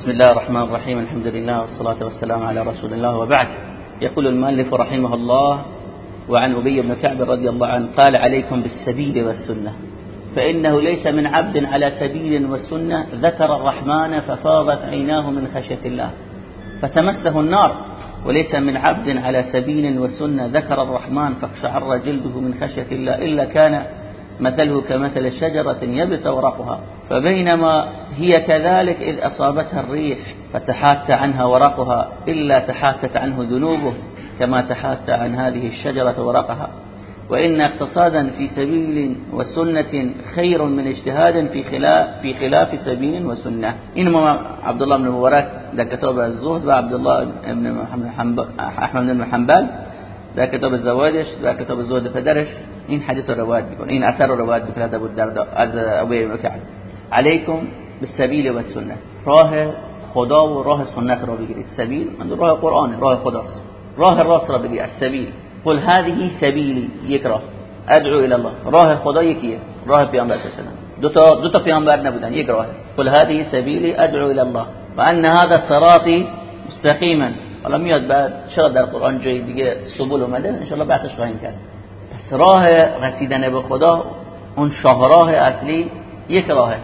بسم الله الرحمن الرحيم الحمد لله والصلاة والسلام على رسول الله وبعد. يقول المؤلف رحمه الله وعن أبي بن كعب رضي الله عنه قال عليكم بالسبيل والسنة. فإنه ليس من عبد على سبيل والسنة ذكر الرحمن ففاضت عيناه من خشية الله. فتمسه النار. وليس من عبد على سبيل وسنة ذكر الرحمن فاقشعر جلده من خشية الله إلا كان مثله كمثل شجرة يبس ورقها فبينما هي كذلك إذ أصابتها الريح فتحات عنها ورقها إلا تحاتت عنه ذنوبه كما تحات عن هذه الشجرة ورقها. وإن اقتصادا في سبيل وسنة خير من اجتهاد في خلاف في خلاف سبيل وسنة. إنما عبد الله بن مبارك ده كتاب الزهد وعبد الله بن محمد أحمد بن حنبل در کتاب زوادش در کتاب زهد پدرش این حدیث رو روایت می‌کنه. این اثر رو روایت می‌کنه از ابو الدرداء از ابو کعب علیکم بالسبیل و السنه راه خدا و راه سنت را بگیرید. سبیل من راه قرآن راه خداست. راه راست را بگیرید. سبیل. قل هذه سبیلی یک راه. ادعو الى الله. راه خدا یکیه. راه پیامبر صلی الله دو تا دو تا پیامبر نبودن. یک راه. قل هذه سبیلی ادعو الى الله. و ان هذا صراطی مستقیما. حالا میاد بعد چرا در قرآن جای دیگه سبول اومده؟ انشالله بحثش خواهیم کرد. راه رسیدن به خدا اون شاهراه اصلی یک راهه.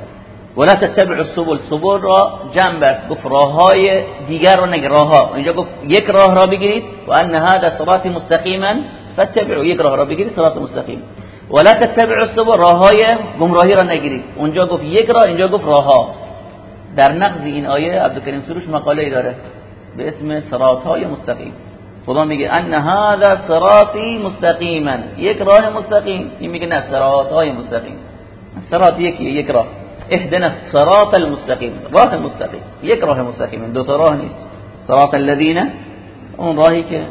ولا تتبع السبل سبل را جنب است گفت راههای دیگر رو نگه راهها. اینجا گفت یک راه را بگیرید و ان هذا صراط مستقیما فاتبعوا یک راه را بگیرید صراط مستقیم. ولا تتبع السبل راههای گمراهی را نگیرید. اونجا گفت یک راه اینجا گفت راهها. در نقض این آیه عبدالکریم سروش مقاله ای داره به اسم صراط های مستقیم. خدا میگه ان هذا صراطی مستقیما. یک راه مستقیم. این میگه نه صراط های مستقیم. صراط یکی یک راه. اهدنا الصراط المستقیم. راه مستقیم. یک راه مستقیم. دو تا راه نیست. صراط الذين اون راهی که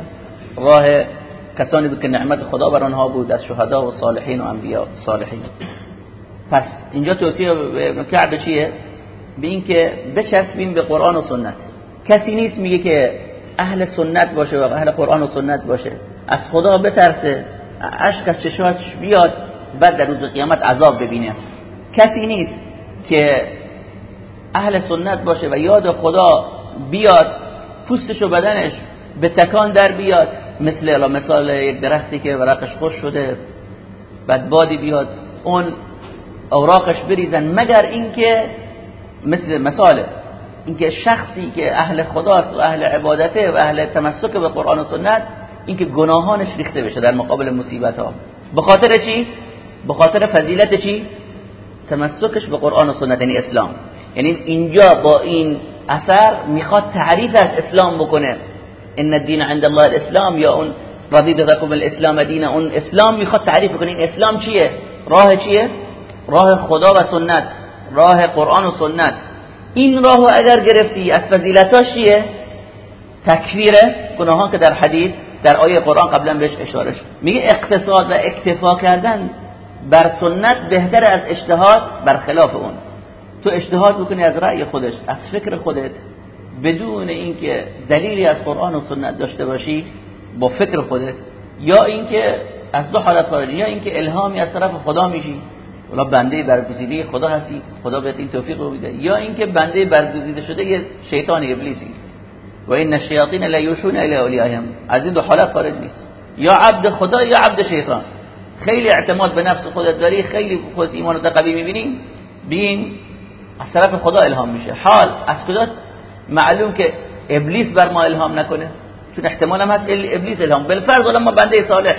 راه کسانی بود که نعمت خدا بر آنها بود از شهدا و صالحین و انبیا صالحین. پس اینجا توصیه کعب چیه؟ به اینکه بچسبیم به قرآن و سنت. کسی نیست میگه که اهل سنت باشه و اهل قرآن و سنت باشه. از خدا بترسه. عشق از چشاتش بیاد بعد در روز قیامت عذاب ببینه. کسی نیست که اهل سنت باشه و یاد خدا بیاد پوستش و بدنش به تکان در بیاد. مثل مثال یک درختی که ورقش خوش شده بعد بادی بیاد اون اوراقش بریزن. مگر اینکه مثل مثاله. اینکه شخصی که اهل خداست و اهل عبادته و اهل تمسک به قرآن و سنت اینکه گناهانش ریخته بشه در مقابل مصیبت ها به خاطر چی؟ به خاطر فضیلت چی؟ تمسکش به قرآن و سنت یعنی اسلام. یعنی اینجا با این اثر می‌خواد تعریف از اسلام بکنه. ان الدین عند الله الاسلام یا اون رضیت لكم الاسلام دین اون اسلام می‌خواد تعریف بکنه. این اسلام چیه؟ راه چیه؟ راه خدا و سنت راه قرآن و سنت. این راهو اگر گرفتی از فضیلتاش چیه؟ تکفیر گناهان که در حدیث در آیه قرآن قبلا بهش اشاره شد. میگه اقتصاد و اکتفا کردن بر سنت بهتر از اجتهاد بر خلاف اون. تو اجتهاد بکنی از رأی خودش از فکر خودت. بدون اینکه دلیلی از قرآن و سنت داشته باشی با فکر خودت. یا اینکه از دو حالت خارجی یا اینکه الهامی از طرف خدا میشی. ولی بنده برگزیده خدا هستی؟ خدا بهت این توفیق رو میده. یا اینکه بنده برگزیده شده یه شیطان ابلیسی. و این الشیاطین لا یوشون الی اولیاءهم از این دو حالت خارج نیست. یا عبد خدا یا عبد شیطان. خیلی اعتماد به نفس خودت داری خیلی خودت ایمان و قوی می‌بینی. بین از طرف خدا الهام میشه. حال از کجا معلوم که ابلیس بر ما الهام نکنه. چون احتمال هم هست ابلیس الهام. بالفرض ما بنده صالح.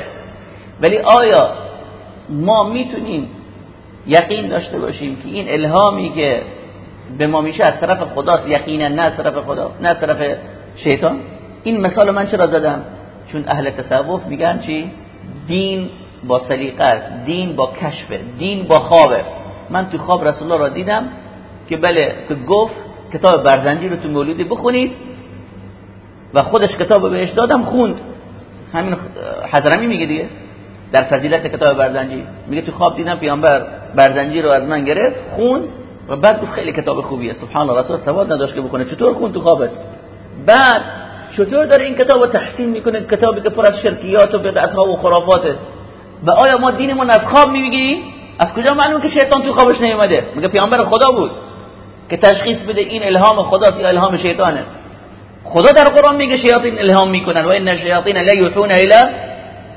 ولی آیا ما می‌تونیم یقین داشته باشیم که این الهامی که به ما میشه از طرف خداست. یقینا نه از طرف خدا نه از طرف شیطان. این مثال من چرا زدم؟ چون اهل تصوف میگن چی؟ دین با سلیقه است. دین با کشفه. دین با خوابه. من تو خواب رسول الله را دیدم که بله که گفت کتاب برزنجی رو تو مولودی بخونید و خودش کتاب بهش دادم خوند. همین حضرمی میگه دیگه. در فضیلت کتاب برزنجی. میگه تو خواب دیدم پیامبر برزنجی رو از من گرفت خون و بعد گفت خیلی کتاب خوبیه. سبحان الله رسول سواد نداشت که بکنه چطور خون تو خوابت؟ بعد چطور داره این کتاب رو تحسین می‌کنه؟ کتابی که پر از شرکیات و بدعت ها و خرافاته. و آیا ما دینمون از خواب می‌گیریم از کجا معلومه که شیطان تو خوابش نیومده؟ میگه پیامبر خدا بود که تشخیص بده این الهام خداست یا الهام شیطانه. خدا در قرآن میگه شیاطین الهام می‌کنن. و ان الشیاطین لا الى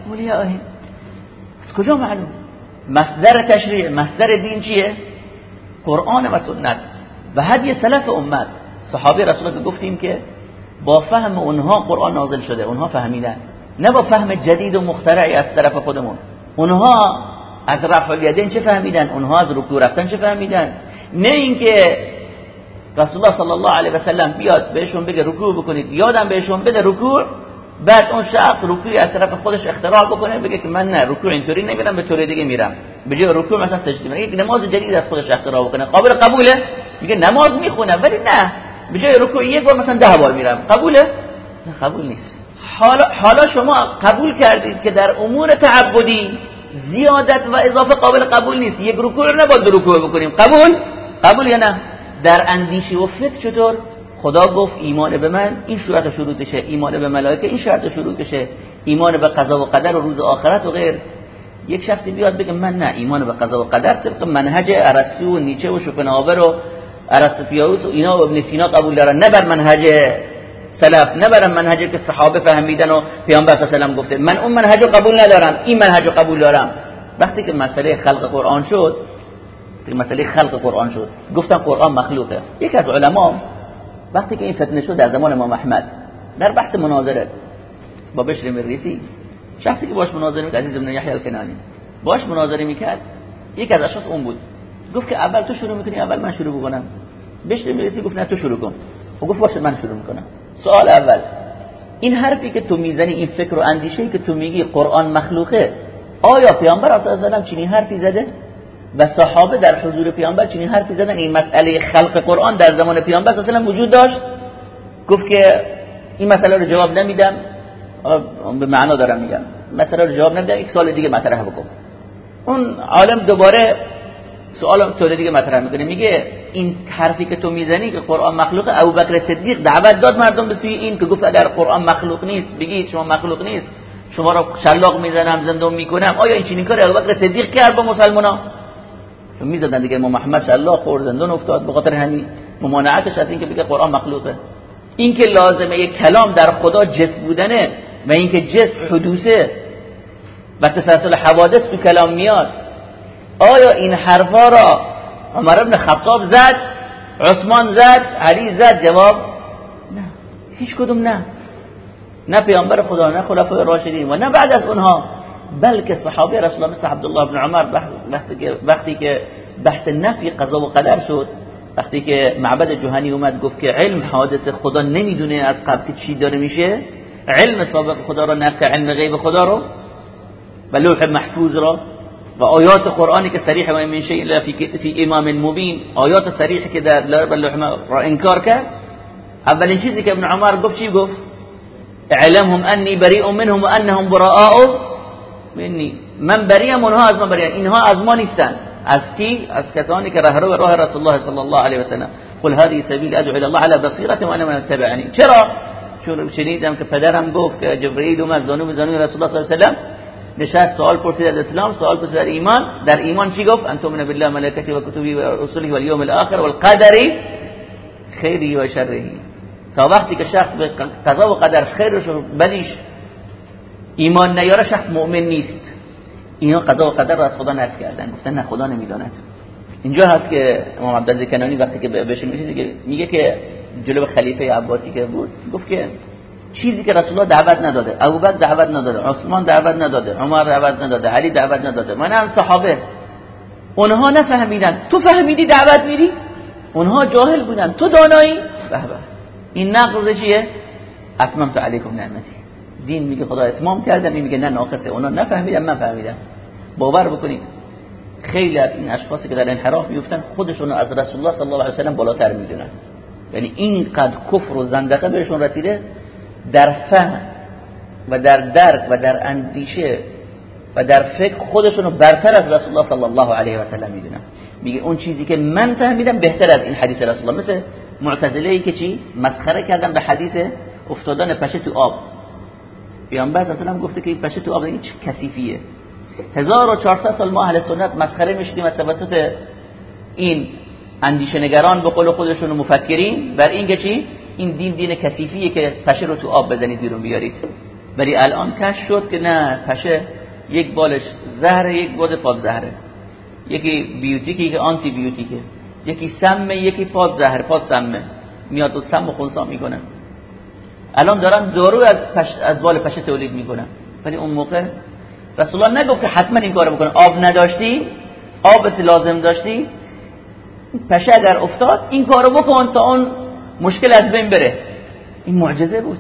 اولیائهم از کجا معلوم؟ مصدر تشریع مصدر دین چیه؟ قرآن و سنت. و هدی سلف امت صحابه رسول که گفتیم که با فهم اونها قرآن نازل شده اونها فهمیدن. نه با فهم جدید و مخترعی از طرف خودمون. اونها از رفع الیدین چه فهمیدن؟ اونها از رکوع رفتن چه فهمیدن؟ نه اینکه رسول الله صلی الله علیه و سلم بیاد بهشون بگه رکوع بکنید یادم بهشون بده رکوع بعد اون شخص رکوعی از طرف خودش اختراع بکنه بگه که من نه رکوع اینطوری نمیرم به طور دیگه میرم. به جای رکوع مثلا سجده میگه یک نماز جدید از خودش اختراع بکنه. قابل قبوله؟ میگه نماز می‌خونه ولی نه. به جای رکوع یک بار مثلا ده بار میرم. قبوله؟ نه قبول نیست. حالا حالا شما قبول کردید که در امور تعبدی زیادت و اضافه قابل قبول نیست. یک رکوع رو نباید رکوع بکنیم. قبول؟ قبول یا نه؟ در اندیشه و فکر چطور؟ خدا گفت ایمان به من این شروط شروطشه ایمان به ملائکه این شرط شروطشه ایمان به قضا و قدر و روز آخرت و غیر. یک شخصی بیاد بگه من نه ایمان به قضا و قدر طبق منهج ارسطو و نیچه و شوپنهاور و ارسطویاوس و اینا و ابن سینا قبول دارن. نه بر منهج سلف نه بر منهجی که صحابه فهمیدن و پیامبر صلی الله علیه گفته. من اون منهج قبول ندارم این منهج قبول دارم. وقتی که مسئله خلق قرآن شد مسئله خلق قرآن شد. گفتم قرآن مخلوقه. یک از علما وقتی که این فتنه شد در زمان امام احمد در بحث مناظره با بشر مریسی شخصی که باش مناظره می‌کرد عزیز بن یحیی الکنانی باش مناظره می‌کرد یک از اشخاص اون بود. گفت که اول تو شروع می‌کنی اول من شروع بکنم. بشر مریسی گفت نه تو شروع کن. و گفت باشه من شروع می‌کنم. سوال اول این حرفی که تو می‌زنی این فکر و اندیشه که تو میگی قرآن مخلوقه آیا پیامبر علیه چنین حرفی زده؟ و صحابه در حضور پیامبر چنین حرفی زدن. این مسئله خلق قرآن در زمان پیامبر اصلا وجود داشت. گفت که این مسئله رو جواب نمیدم. به معنا دارم میگم. مسئله رو جواب نمیدم. یک سال دیگه مطرح بکن. اون عالم دوباره سوال طور دیگه مطرح می‌کنه. میگه این حرفی که تو می‌زنی که قرآن مخلوقه ابوبکر صدیق دعوت داد مردم به سوی این که گفت اگر قرآن مخلوق نیست بگید شما مخلوق نیست. شما رو شلاق می‌زنم زندون می‌کنم. آیا این چنین کار ابوبکر صدیق کرد با مسلمانان می‌زدن دیگه. امام محمد شلاق خورد زندون افتاد. به خاطر همین ممانعتش از اینکه بگه قرآن مخلوقه. این که لازمه یک کلام در خدا جس بودنه و اینکه جس حدوثه. و تسلسل حوادث تو کلام میاد. آیا این حرفا را عمر ابن خطاب زد؟ عثمان زد؟ علی زد؟ جواب نه. هیچ کدوم نه. نه پیامبر خدا نه خلفای راشدین و نه بعد از اونها. بلکه صحابه رسول الله مثل عبدالله بن عمر وقتی که بحث نفی قضا و قدر شد وقتی که معبد جهانی اومد گفت که علم حادث خدا نمی‌دونه از قبل که چی داره میشه علم سابق خدا رو نفی علم غیب خدا رو و لوح محفوظ را و آیات قرآنی که صریح و من شیء فی امام مبین آیات صریحی که در لوح را انکار کرد. اولین چیزی که ابن عمر گفت چی گفت؟ اعلمهم انی بریء منهم وانهم براء منی. من بریم اونها از من بریم. اینها از ما نیستن. از کی؟ از کسانی که راه راه رسول الله صلی الله علیه و سلم قل هذه سبیل ادعو الى الله على بصیرة وانا من تبعنی چرا؟ چون شنیدم که پدرم گفت که جبرئیل اومد زانو به زانو رسول الله صلی الله علیه و سلم نشست سوال پرسید از اسلام سوال پرسید از ایمان. در ایمان چی گفت؟ انتم من بالله ملائکته و کتبه و رسله و اليوم الاخر والقدر خیری و شره تا وقتی که شخص به قضا و قدر خیرش و بدیش ایمان نیاره شخص مؤمن نیست. اینا قضا و قدر رو از خدا نفی کردن. گفتن نه خدا نمی‌داند. اینجا هست که امام عبدالله کنانی وقتی که بهش میگه میگه که جلو خلیفه عباسی که بود گفت که چیزی که رسول الله دعوت نداده ابوبکر دعوت نداده عثمان دعوت نداده عمر دعوت نداده علی دعوت نداده من هم صحابه. اونها نفهمیدن. تو فهمیدی دعوت میری؟ اونها جاهل بودن. تو دانایی؟ به. این نقض چیه؟ اتممت علیکم نعمتی. دین میگه خدا اتمام کردن این میگه نه ناقصه. اونا نفهمیدن من فهمیدم. باور بکنید. خیلی از این اشخاصی که در انحراف میفتن خودشون از رسول الله صلی الله علیه و سلم بالاتر می‌دونن. یعنی اینقدر کفر و زندقه بهشون رسیده در فهم و در درک و در اندیشه و در فکر خودشون رو برتر از رسول الله صلی الله علیه و سلم می‌دونن. میگه اون چیزی که من فهمیدم بهتر از این حدیث رسول الله مثل معتزله ای که چی؟ مسخره کردن به حدیث افتادن پشه تو آب. پیامبر اصلا هم گفته که این پشه تو آب چه کثیفیه؟ 1400 سال ما اهل سنت مسخره می‌شدیم از توسط این اندیشه نگران به قول خودشون مفکرین. بر این چی؟ این دین دین کثیفیه که پشه رو تو آب بزنید بیرون بیارید. ولی الان کش شد که نه پشه یک بالش زهره یک بود پاد زهره. یکی بیوتیکی که آنتی بیوتیکه. یکی سمه یکی پاد زهره پاد سمه. میاد و سم و خونسا می‌کنه. الان دارن دارو از, پش... از بال پشه تولید می‌کنن. ولی اون موقع رسول الله نگفت که حتما این کارو بکنه. آب نداشتی؟ آبت لازم داشتی؟ پشه اگر افتاد این کارو بکن تا اون مشکل از بین بره. این معجزه بود.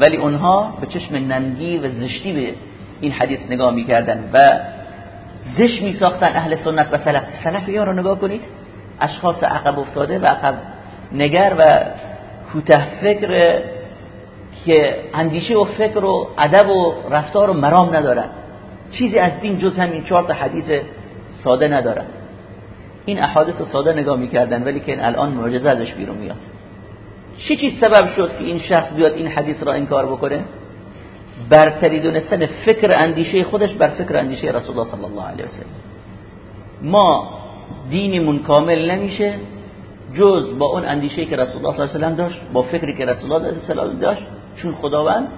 ولی اونها به چشم ننگی و زشتی به این حدیث نگاه می‌کردن و زش میساختن اهل سنت و سلف. سلفی‌ها رو نگاه کنید. اشخاص عقب افتاده و عقب نگر و کوته فکر که اندیشه و فکر و ادب و رفتار و مرام ندارن چیزی از دین جز همین چهار تا حدیث ساده ندارن این احادیث ساده نگاه می‌کردن ولی که الان معجزه ازش بیرون میاد. چی چیز سبب شد که این شخص بیاد این حدیث را انکار بکنه؟ برتری دونستن فکر اندیشه خودش بر فکر اندیشه رسول الله صلی الله علیه وسلم ما دینمون کامل نمیشه جز با اون اندیشه که رسول الله صلی الله علیه و داشت با فکری که رسول الله صلی الله علیه داشت. چون خداوند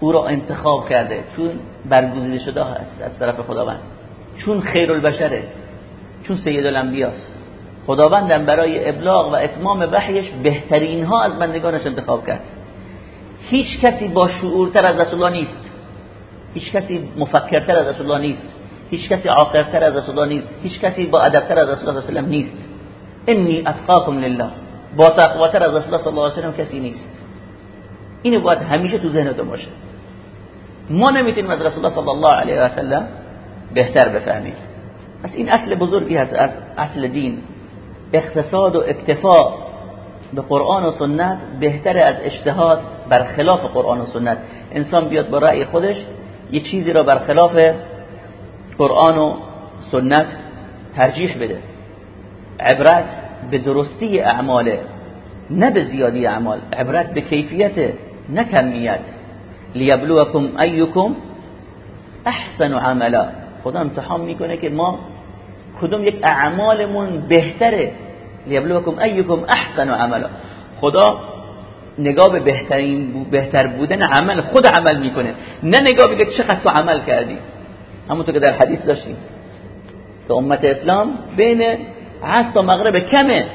او را انتخاب کرده چون برگزیده شده است از طرف خداوند. چون خیر البشره چون سید الانبیاست خداوندم برای ابلاغ و اتمام وحیش بهترین ها از بندگانش انتخاب کرد. هیچ کسی با شعورتر از رسول الله نیست. هیچ کسی مفکرتر از رسول الله نیست. هیچ کسی عاقلتر از رسول الله نیست. هیچ کسی با ادبتر از رسول الله صلی الله علیه و نیست. انی اتقاکم لله. با تقواتر از رسول الله صلی الله علیه و کسی نیست. اینو باید همیشه تو ذهنتون باشه. ما نمی‌تونیم از رسول الله صلی الله علیه و سلم بهتر بفهمیم. پس این اصل بزرگی هست از اصل دین. اقتصاد و اکتفا به قرآن و سنت بهتر از اجتهاد برخلاف قرآن و سنت. انسان بیاد با رأی خودش یه چیزی را برخلاف قرآن و سنت ترجیح بده. عبرت به درستی اعماله نه به زیادی اعمال. عبرت به کیفیت نه کمیت. لیبلوکم ایکم احسن عملا. خدا امتحان می‌کنه که ما کدوم یک اعمالمون بهتره. لیبلوکم ایکم احسن عملا. خدا نگاه به بهترین بهتر بودن عمل خود عمل می‌کنه. نه نگاه بگه چقدر تو عمل کردی. همونطور که در حدیث داشتیم. که امت اسلام بین عصر تا مغرب کمه.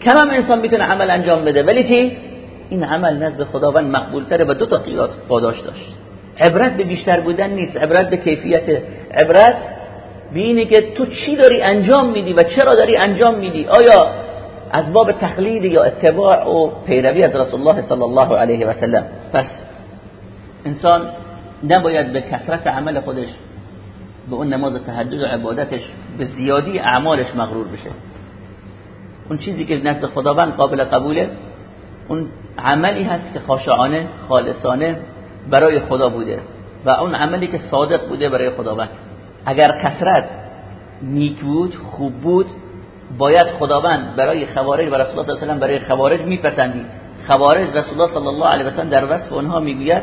کم انسان می‌تونه عمل انجام بده. ولی چی؟ این عمل نزد خداوند مقبول تره و دو تا قیاد پاداش داشت. عبرت به بیشتر بودن نیست عبرت به کیفیت عبرت به اینه که تو چی داری انجام میدی و چرا داری انجام میدی؟ آیا از باب تقلید یا اتباع و پیروی از رسول الله صلی الله علیه و سلم؟ پس انسان نباید به کثرت عمل خودش به اون نماز تهجد و عبادتش به زیادی اعمالش مغرور بشه. اون چیزی که نزد خداوند قابل قبوله اون عملی هست که خاشعانه خالصانه برای خدا بوده و اون عملی که صادق بوده برای خداوند. اگر کثرت نیک بود خوب بود باید خداوند برای خوارج و رسول الله صلی الله برای خوارج میپسندید. خوارج رسول الله صلی الله علیه و سلم در وصف اونها می‌گوید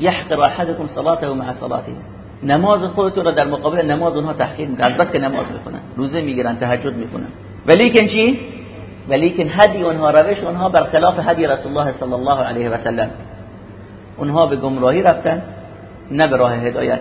یحقر احدکم صلاته مع صلاته. نماز خودتون را در مقابل نماز اونها تحقیر می‌کنن. بس که نماز می‌کنن روزه می‌گیرن تهجد می‌کنن ولیکن چی؟ ولیکن هدی اونها روش اونها برخلاف هدی رسول الله صلی الله علیه و سلم. اونها به گمراهی رفتن نه به راه هدایت.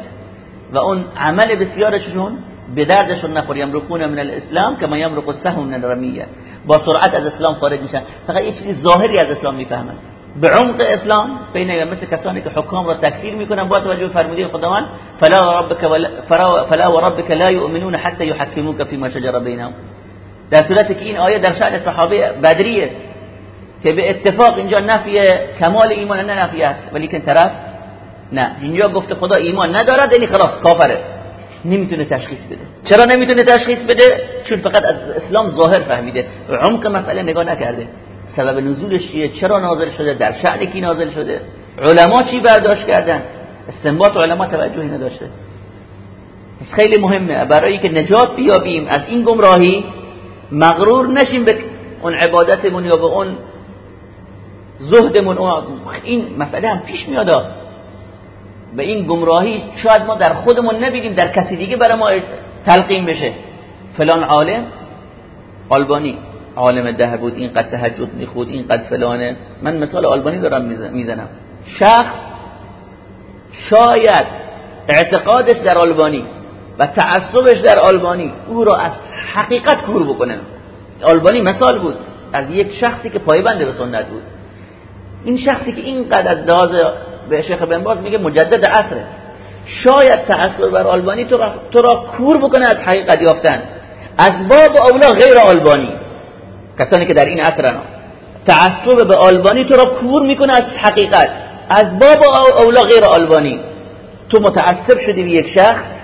و اون عمل بسیارشون به دردشون نخور. یمرقون من الاسلام کما یمرق السهم من الرمیه. با سرعت از اسلام خارج میشن. فقط یه چیزی ظاهری از اسلام می‌فهمن. به عمق اسلام بین مثل کسانی که حکام را تکفیر می‌کنن با توجه فرموده خداوند فلا وربك فلا وربك لا يؤمنون حتى يحكموك فيما شجر بينهم در صورتی که این آیه در شأن صحابه بدریه که به اتفاق اینجا نفی کمال ایمان نه نفی است ولی که طرف نه. اینجا گفته خدا ایمان ندارد یعنی خلاص کافره. نمی‌تونه تشخیص بده. چرا نمی‌تونه تشخیص بده؟ چون فقط از اسلام ظاهر فهمیده. عمق مسئله نگاه نکرده. سبب نزولش چیه؟ چرا نازل شده؟ در شأن کی نازل شده؟ علما چی برداشت کردن؟ استنباط علما توجهی نداشته. خیلی مهمه. برای که نجات بیابیم از این گمراهی مغرور نشیم به اون عبادتمون یا به اون زهدمون. این مسئله هم پیش میاد. به این گمراهی شاید ما در خودمون نبینیم در کسی دیگه برای ما تلقیم بشه. فلان عالم آلبانی عالم ده بود اینقدر تهجد میخود اینقدر فلانه. من مثال آلبانی دارم می‌زنم. شخص شاید اعتقادش در آلبانی و تعصبش در آلبانی او را از حقیقت کور بکنه آلبانی مثال بود از یک شخصی که پایبند به سنت بود. این شخصی که اینقدر از لحاظ به شیخ بن باز میگه مجدد عصره. شاید تعصب بر آلبانی تو را, تو را کور بکنه از حقیقت یافتن. از باب اولا غیر آلبانی. کسانی که در این عصرن. تعصب به آلبانی تو را کور می‌کنه از حقیقت. از باب اولا غیر آلبانی. تو متعصب شدی به یک شخص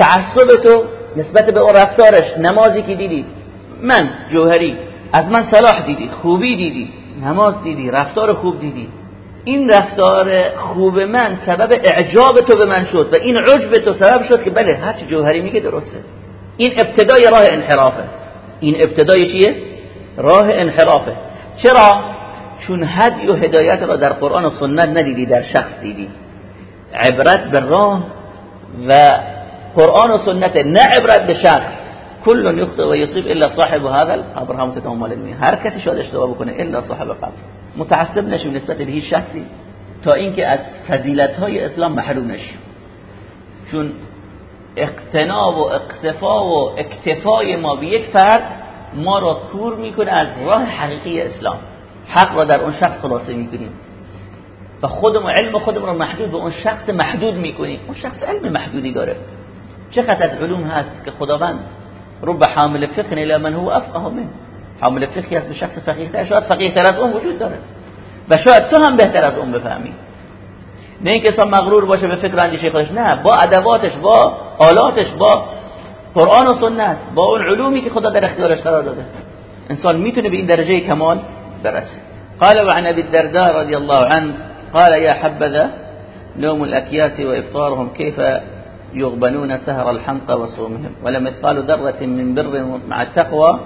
تعصب تو نسبت به اون رفتارش نمازی که دیدی. من جوهری از من صلاح دیدی خوبی دیدی نماز دیدی رفتار خوب دیدی. این رفتار خوب من سبب اعجاب تو به من شد و این عجب تو سبب شد که بله هرچی جوهری میگه درسته. این ابتدای راه انحرافه. این ابتدای چیه؟ راه انحرافه. چرا؟ چون هدی و هدایت را در قرآن و سنت ندیدی در شخص دیدی. عبرت به راه و قرآن و سنت نه عبرت به شخص کل یخطئ و یصیب الا صاحب هذا القبر. هم مال هر کسی شاید اشتباه بکنه الا صاحب قبر. متعصب نشیم نسبت به هیچ شخصی تا اینکه از فضیلت های اسلام محروم نشیم. چون اقتناب و اقتفا و اکتفای ما به یک فرد ما را کور می‌کنه از راه حقیقی اسلام. حق را در اون شخص خلاصه می‌کنیم. و خودم و علم خودم را محدود به اون شخص محدود می‌کنیم. اون شخص علم محدودی داره. چقدر از علوم هست که خداوند رب حامل فقه الى من هو افقه منه. حامل فقهی هست به شخص فقیه تر شاید فقیه تر از اون وجود داره. و شاید تو هم بهتر از اون بفهمی. نه اینکه انسان مغرور باشه به فکر اندیشه خودش. نه با ادواتش با آلاتش با قرآن و سنت با اون علومی که خدا در اختیارش قرار داده. انسان می‌تونه به این درجه کمال برسه. قال وعن ابي الدرداء رضي الله عنه قال يا حبذا نوم الأكياس وإفطارهم كيف يغبنون سهر الحنقى وصومهم. ولم يثقال ذرة من بر مع التقوى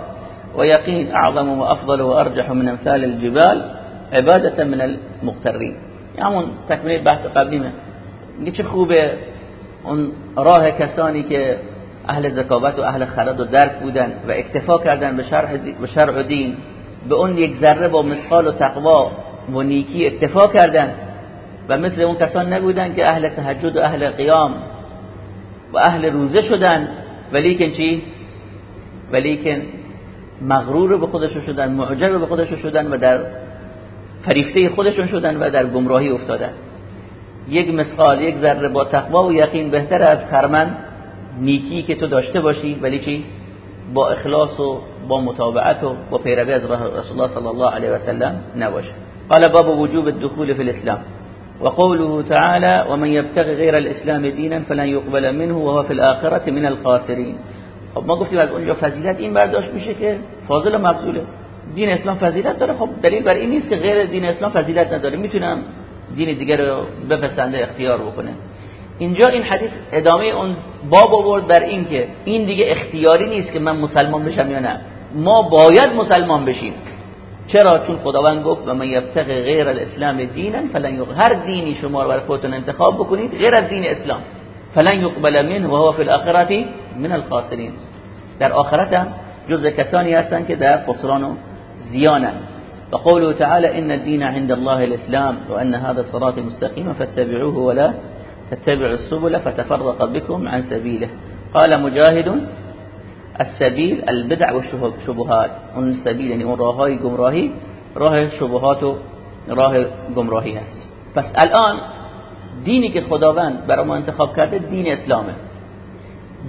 ويقين أعظم وأفضل وأرجح من أمثال الجبال عبادة من المغترين يعني تکمیل بحث قبلیمه میگه چه خوبه اون راه کسانی که اهل ذکاوت و اهل خرد و درک بودن و اکتفا کردن به شرع, به شرع دین به اون یک ذره با مثقال و تقوا و نیکی اکتفا کردن و مثل اون کسان نبودن که اهل تهجد و اهل قیام و اهل روزه شدن ولیکن چی؟ ولیکن مغرور به خودشون شدن معجب به خودشون شدن و در فریفته خودشون شدن و در گمراهی افتادن. یک مثقال یک ذره با تقوا و یقین بهتر از خرمن نیکی که تو داشته باشی ولی چی؟ با اخلاص و با متابعت و با پیروی از رسول الله صلی الله علیه و سلم نباشه. قال باب وجوب الدخول في الاسلام. وقوله تعالى ومن يبتغي غير الاسلام دينا فلن يقبل منه وهو في الاخره من الخاسرين. خب ما گفتیم از اونجا فضیلت این برداشت میشه که فاضل مبذوله دین اسلام فضیلت داره. خب دلیل بر این نیست که غیر دین اسلام فضیلت نداره. می‌تونم دین دیگر رو بپسنده اختیار بکنه. اینجا این حدیث ادامه اون باب آورد بر این که این دیگه اختیاری نیست که من مسلمان بشم یا نه. ما باید مسلمان بشیم. چرا؟ چون خداوند گفت و من یبتغ غیر الاسلام دینا فلن هر دینی شما رو برای خودتون انتخاب بکنید غیر از دین اسلام. فلن يقبل منه وهو في الاخره من الخاسرين در آخرت هم جز کسانی هستن که در خسران و زیانن و قوله تعالى ان الدين عند الله الاسلام وان هذا الصراط مستقيما فاتبعوه ولا تتبعوا السبل فتفرق بكم عن سبيله قال مجاهد السبيل البدع والشبهات اون سبیل یعنی اون راههای گمراهی راه شبهات و راه گمراهی هست پس الان دینی که خداوند برای ما انتخاب کرده دین اسلامه.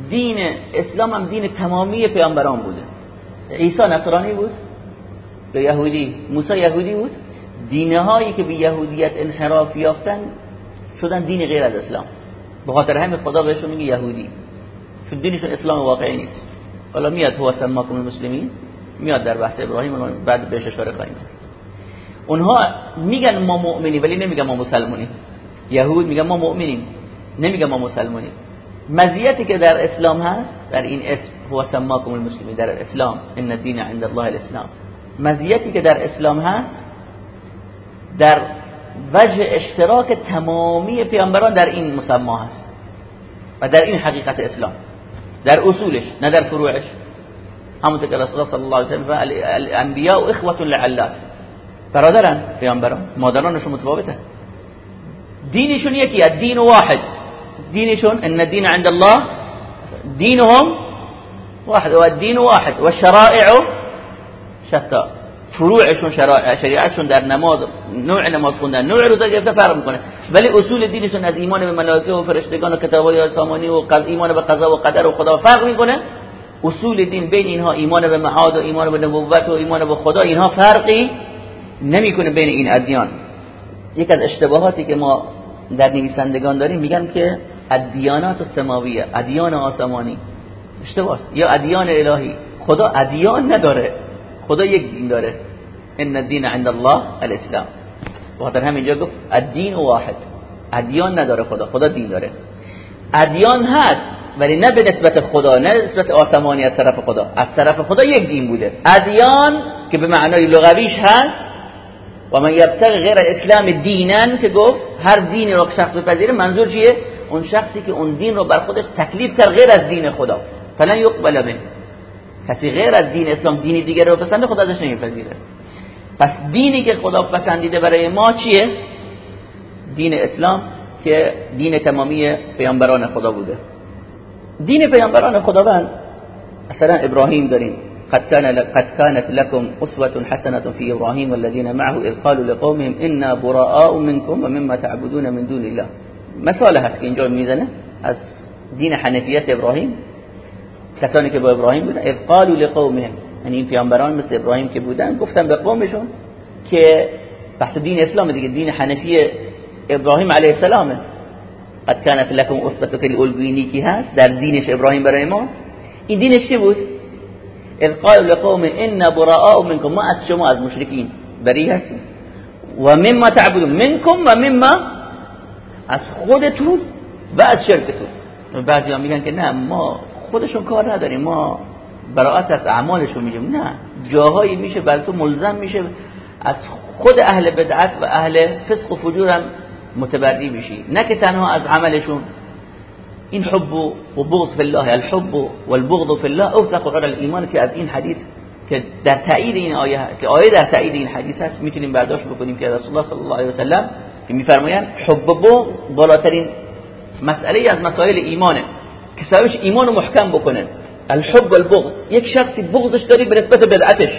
دین اسلام هم دین تمامی پیامبران بوده. عیسی نصرانی بود؟ یا یهودی؟ موسی یهودی بود؟ دینهایی که به یهودیت انحراف یافتن شدن دین غیر از اسلام. به خاطر همین خدا بهشون میگه یهودی. چون دینشون اسلام واقعی نیست. حالا میاد هو سماکم المسلمین میاد در بحث ابراهیم بعد بهش اشاره خواهیم اونها میگن ما مؤمنی ولی نمیگن ما مسلمونیم. یهود میگن ما مؤمنیم نمیگن ما مسلمونیم. مزیتی که در اسلام هست در این اسم هو سماکم المسلمین در اسلام ان الدین عند الله الاسلام. مزیتی که در اسلام هست در وجه اشتراک تمامی پیامبران در این مسما هست و در این حقیقت اسلام. در اصولش نه در فروعش. همونطور که رسول الله صلی الله علیه و سلم الانبیاء اخوة لعلات برادرن پیامبران مادرانشون متفاوته. دینشون یکی الدین واحد. دینشون ان الدین عند الله دینهم واحد و الدین واحد و شرائع شتا فروعشون شریعتشون در نماز نوع نماز خوندن نوع روزه گرفته فرق می‌کنه. ولی اصول دینشون از ایمان به ملائکه و فرشتگان و کتابای آسمانی و ایمان به قضا و قدر و خدا فرق می‌کنه. اصول دین بین اینها ایمان به معاد و ایمان به نبوت و ایمان به خدا اینها فرقی نمی‌کنه بین این ادیان. یک از اشتباهاتی که ما در نویسندگان داریم میگن که ادیانات سماویه ادیان آسمانی. اشتباه یا ادیان الهی. خدا ادیان نداره. خدا یک دین داره. ان الدین عند الله الاسلام بخاطر همینجا گفت الدین واحد. ادیان نداره خدا خدا دین داره. ادیان هست ولی نه به نسبت خدا نه نسبت آسمانی از طرف خدا. از طرف خدا یک دین بوده. ادیان که به معنای لغویش هست و من یبتغ غیر اسلام دینن که گفت هر دینی رو شخص بپذیره منظور چیه؟ اون شخصی که اون دین رو بر خودش تکلیف کرد غیر از دین خدا. فلن یقبل منه. کسی غیر از دین اسلام دینی دیگر رو پسند خدا ازش نمیپذیره. پس دینی که خدا پسندیده برای ما چیه؟ دین اسلام که دین تمامی پیامبران خدا بوده. دین پیامبران خداوند مثلا ابراهیم داریم. قد, كان قد كانت لكم أسوة حسنة في إبراهيم والذين معه إذ قالوا لقومهم إنا براء منكم ومما تعبدون من دون الله. مثال هست که اینجا می‌زنه. از دین حنفیت ابراهیم کسانی که با ابراهیم بودن اذ قالوا لقومهم یعنی این پیامبران مثل ابراهیم که بودن گفتن به قومشون که بحث دین اسلام دیگه دین حنفی ابراهیم علیه السلامه. قد كانت لكم اسوه که الگوینی کی هست در دینش ابراهیم برای ما. این دینش چی بود؟ اذ قالوا لقوم ان براء منكم ما از شما از مشرکین بری هستیم. و مما تعبدون منكم و مما از خودتون و از شرکتون. بعضی ها میگن که نه ما خودشون کار نداریم ما براعت از اعمالشون میگیم نه جاهایی میشه بر تو ملزم میشه. از خود اهل بدعت و اهل فسق و فجور هم متبری میشی. نه که تنها از عملشون. این حب و بغض فی الله الحب و البغض فی الله. اوثق علی الایمان که از این حدیث که در تایید این آیه که آیه در تایید این حدیث هست می‌تونیم برداشت بکنیم که رسول الله صلی الله علیه و سلم که میفرمایند حب و بغض بالاترین مسئله از مسائل ایمانه که سببش ایمان محکم بکنه. الحب والبغض. یک شخصی بغضش داری به نسبت بدعتش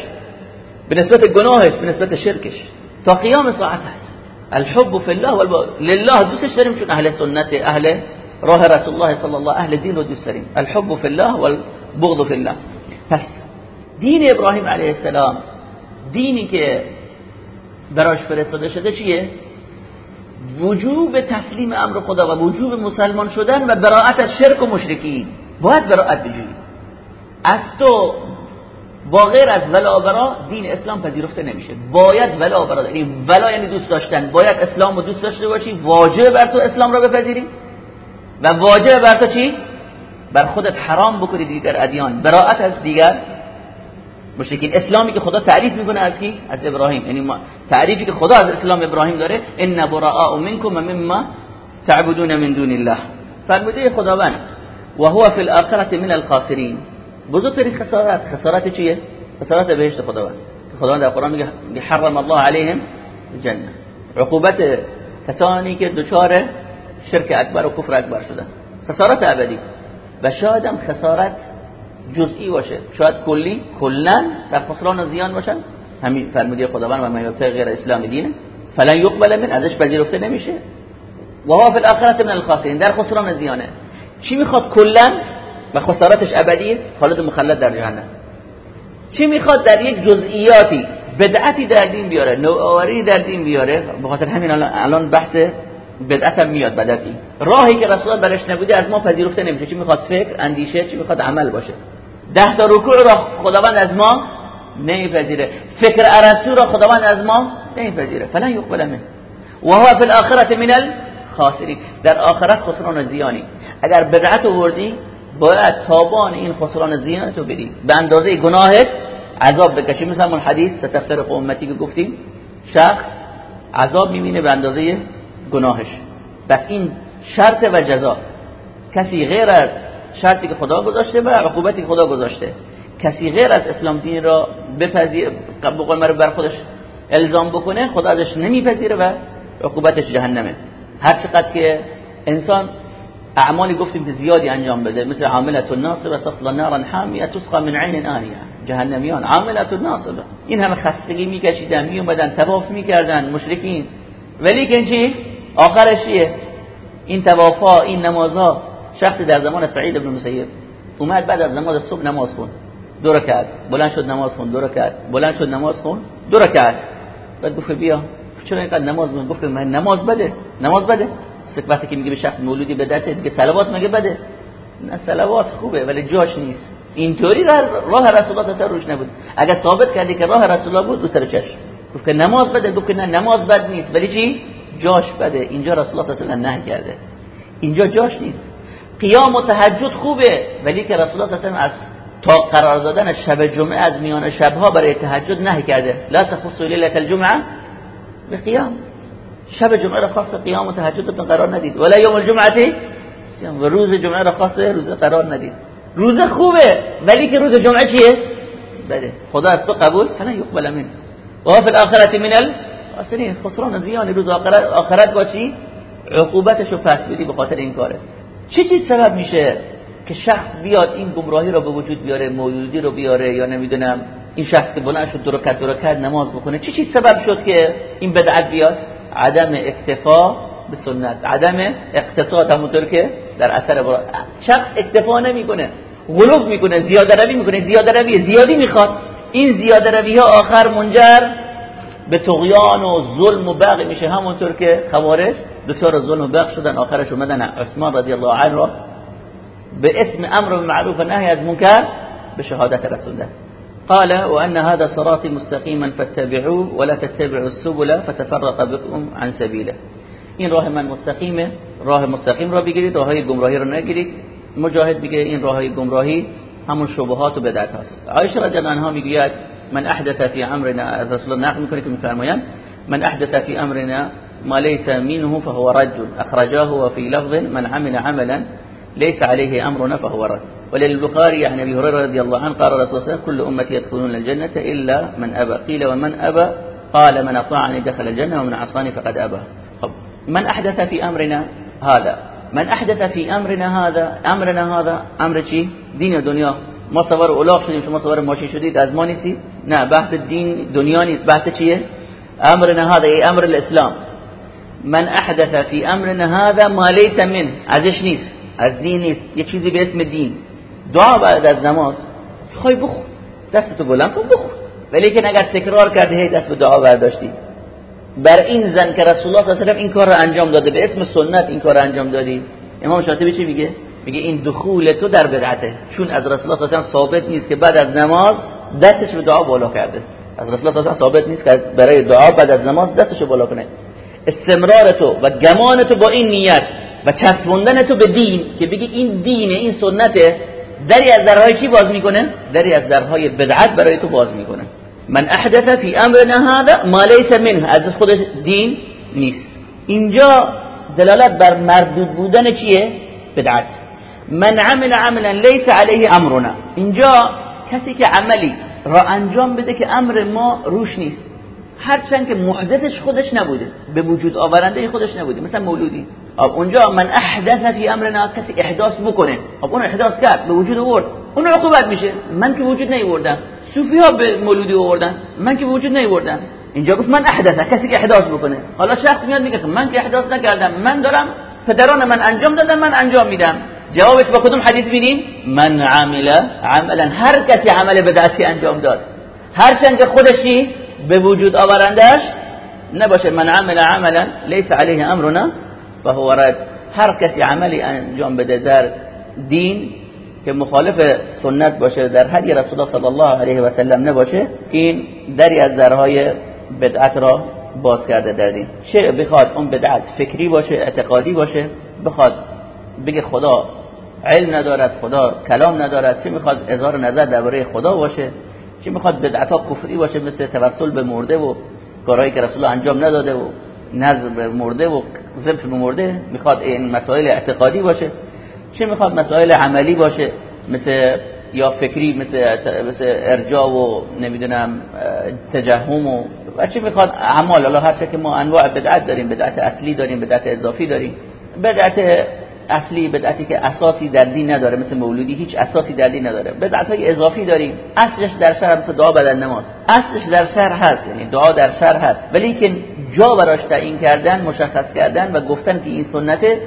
به نسبت گناهش به نسبت شرکش. تا قیام ساعت هست الحب فی الله والبغض لله. دوستش داریم چون اهل سنت اهل راه رسول الله صلی الله اهل دین رو دوست داریم. الحب فی الله والبغض فی الله. پس دین ابراهیم علیه السلام دینی که براش فرستاده شده چیه؟ وجوب تسلیم امر خدا و وجوب مسلمان شدن و براعت از شرک و مشرکین. باید براعت بجویی از تو با غیر از ولا برا دین اسلام پذیرفته نمیشه. باید ولا برا یعنی ولا یعنی دوست داشتن. باید اسلام رو دوست داشته باشی واجب بر تو اسلام رو بپذیری. و واجب بر تو چی؟ بر خودت حرام بکنی دیگر ادیان. براعت از دیگر مشرکین. اسلامی که خدا تعریف می‌کنه از کی؟ از ابراهیم. یعنی تعریفی که خدا از اسلام ابراهیم داره ان براء منکم و مما تعبدون من دون الله. فرموده خداوند و هو فی الاخره من الخاسرین. بزرگترین خسارت خسارت چیه؟ خسارت بهشت خداوند. خداوند در قرآن میگه حرم الله علیهم الجنه عقوبت کسانی که دچار شرک اکبر و کفر اکبر شدن. خسارت ابدی. و شاید هم خسارت جزئی باشه. شاید کلی کلا در خسران و زیان باشن. همین فرمودی خداوند و من غیر اسلام دینه. فلن یقبل من ازش پذیرفته نمیشه. و هو فی الاخره من الخاسرین. در خسران زیانه. چی می‌خواد کلا و خسارتش ابدی خالد مخلد در جهنم. چی می‌خواد در یک جزئیاتی بدعتی در دین بیاره نوآوری در دین بیاره به خاطر همین الان بحث بدعت هم میاد بدعتی راهی که رسول برش نبوده از ما پذیرفته نمیشه. چی می‌خواد فکر اندیشه چی می‌خواد عمل باشه. ده تا رکوع را خداوند از ما نمیپذیره. فکر ارسطو را خداوند از ما نمیپذیره. فلن یقبل من و هو فی الاخره من الخاسرین. در آخرت خسران زیانی. اگر بدعت آوردی باید تابان این خسران زیانتو بدی. به اندازه گناهت عذاب بکشی. مثل اون حدیث تفترق امتی که گفتیم شخص عذاب می‌بینه به اندازه گناهش. بس این شرط و جزا. کسی غیر از شرطی که خدا گذاشته و عقوبتی که خدا گذاشته. کسی غیر از اسلام دین را بپذیر بقول رو بر خودش الزام بکنه خدا ازش نمیپذیره و عقوبتش جهنمه. هر چقدر که انسان اعمالی گفتیم که زیادی انجام بده مثل عاملت الناصبه تصل نارا حامیه تسقى من عین آنیه. جهنمیان عاملت الناصبه این همه خستگی میکشیدن میومدن تواف می‌کردن مشرکین. ولی که چی؟ آخرش این توافا این نمازها. شخصی در زمان سعید بن مسیب اومد بعد از نماز صبح نماز خون دو رکعت. بلند شد نماز خون دو رکعت. بلند شد نماز خون دو رکعت. بعد گفت بیا. چرا اینقدر نماز من گفت من نماز بده نماز بده. وقتی که میگه به شخص مولودی به دسته دیگه صلوات مگه بده؟ نه صلوات خوبه ولی جاش نیست. اینطوری راه رسول الله اصلا روش نبود. اگر ثابت کردی که راه رسول الله بود رو سر گفت که نماز بده گفت که نه نماز بد نیست. ولی چی؟ جاش بده. اینجا رسول الله صلی علیه کرده. اینجا جاش نیست. قیام و تهجد خوبه ولی که رسول الله صلی از تا قرار دادن شب جمعه از میان شبها برای تهجد نه کرده. لا تخص لیله الجمعه به قیام. شب جمعه را خاص قیام و تهجدتون قرار ندید. ولا یوم الجمعه و روز جمعه را خاص روز قرار ندید. روز خوبه ولی که روز جمعه چیه؟ بده خدا از تو قبول. کنه یقبل من و فی الاخرت من الخاسرین. خسران زیانی روز آخرت با چی؟ عقوبتش رو پس بدی به خاطر این کاره. چه چیز سبب میشه که شخص بیاد این گمراهی رو به وجود بیاره مولودی رو بیاره یا نمی‌دونم این شخص که بلند شد درکت درکت نماز بکنه چه چیز سبب شد که این بدعت بیاد؟ عدم اکتفا به سنت. عدم اقتصاد همونطور که در اثر برا شخص اکتفا نمی‌کنه غلوب می‌کنه زیاده روی می‌کنه زیاده روی زیادی می‌خواد. این زیاده روی ها آخر منجر به تغیان و ظلم و بغی میشه. همونطور که خوارج دچار ظلم و بغی شدن. آخرش اومدن عثمان رضی الله عنه به اسم امر معروف و نهی از منکر به شهادت رسول قال وأن هذا صراطي مستقيما فاتبعوه ولا تتبعوا السبل فتفرق بكم عن سبيله. این راه من مستقیمه راه مستقیم را بگیرید راه گمراهی را نگیرید. مجاهد میگه این راه گمراهی همون شبهات و بدعت هست عایشه رضی الله عنها میگوید من احدث في امرنا رسول الله نقل میکنه که میفرمایند من احدث في امرنا ما ليس منه فهو رد اخرجاه وفي لفظ من عمل عملا ليس عليه أمرنا فهو رد. وللبخاري عن أبي هريرة رضي الله عنه قال رسول الله كل أمتي يدخلون الجنة إلا من أبى. قيل ومن أبى؟ قال من أطاعني دخل الجنة ومن عصاني فقد أبى. من أحدث في أمرنا هذا؟ من أحدث في أمرنا هذا؟ أمرنا هذا؟ أمر چی؟ دین دنیا. ما سوار اولاغ شدیم شما سوار ماشین شدید از ما نیستید بحث دین دنیا نیست. بحث چیه؟ أمرنا هذا ای أمر الإسلام. من أحدث في أمرنا هذا ما ليس من ازش نیست. از دین نیست. یه چیزی به اسم دین. دعا بعد از نماز. خواهی بخور دستتو بلند کن بخور ولی که اگر تکرار کرده هی دست به دعا برداشتی. بر این زن که رسول الله صلی الله علیه و این کار را انجام داده به اسم سنت این کار را انجام دادی؟ امام شاطبی چی میگه؟ میگه این دخول تو در بدعته. چون از رسول الله صلی ثابت نیست که بعد از نماز دستش به دعا بالا کرده. از رسول الله صلی ثابت نیست که برای دعا بعد از نماز دستش بالا کنه. استمرار تو و گمان تو با این نیت و چسبوندن تو به دین که بگی این دینه این سنته دری از درهای چی باز می‌کنه؟ دری از درهای بدعت برای تو باز می‌کنه. من احدث فی امرنا هذا ما لیس منه. از خودش دین نیست. اینجا دلالت بر مردود بودن چیه؟ بدعت. من عمل عملا لیس علیه امرنا. اینجا کسی که عملی را انجام بده که امر ما روش نیست. هرچند که محدثش خودش نبوده به وجود آورنده خودش نبوده مثلا مولودی. خب اونجا من احدث فی امرنا کسی احداث بکنه خب اون احداث کرد به وجود آورد. اون عقوبت میشه. من که وجود نیوردم صوفی ها به مولودی آوردن من که وجود نیوردم اینجا گفت من احدث کسی که احداث بکنه. حالا شخص میاد میگه من که احداث نکردم من دارم پدران من انجام دادن من انجام میدم. جوابش با کدوم حدیث بینیم من عمل عملا هر کسی عمل بدعتی انجام داد. هرچند که خودشی به وجود آورندش نباشه. من عمل عملا لیس علیه امرنا و هو رد هر کسی عملی انجام بده در دین که مخالف سنت باشه در هدی رسول الله صلی الله علیه و سلم نباشه این دری از درهای بدعت را باز کرده در دین. چه بخواد اون بدعت فکری باشه اعتقادی باشه بخواد بگه خدا علم ندارد خدا کلام ندارد چه می‌خواد اظهار نظر درباره خدا باشه؟ چه می‌خواد بدعت ها کفری باشه مثل توسل به مرده و کارهایی که رسول الله انجام نداده و نظر به مرده و ذبح به مرده می‌خواد این مسائل اعتقادی باشه. چه می‌خواد مسائل عملی باشه؟ مثل یا فکری مثل مثل ارجاع و نمی‌دونم تجهم و و چی می‌خواد اعمال. حالا هر که ما انواع بدعت داریم بدعت اصلی داریم بدعت اضافی داریم. بدعت اصلی بدعتی که اساسی در دین نداره مثل مولودی هیچ اساسی در دین نداره. بدعت های اضافی داریم. اصلش در سر مثل دعا بدن نماز. اصلش در سر هست یعنی دعا در سر هست. ولی که جا براش تعیین کردن مشخص کردن و گفتن که این سنته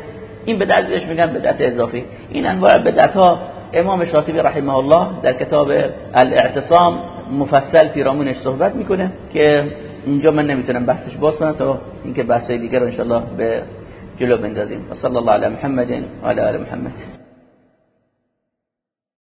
این بدعت بهش میگن بدعت اضافی. این انواع بدعت ها امام شاطبی رحمه الله در کتاب الاعتصام مفصل پیرامونش صحبت می‌کنه که اینجا من نمی‌تونم بحثش باز کنم تا اینکه بحث دیگر انشالله به جلو بندازیم و صلی الله علی محمد و علی آل محمد.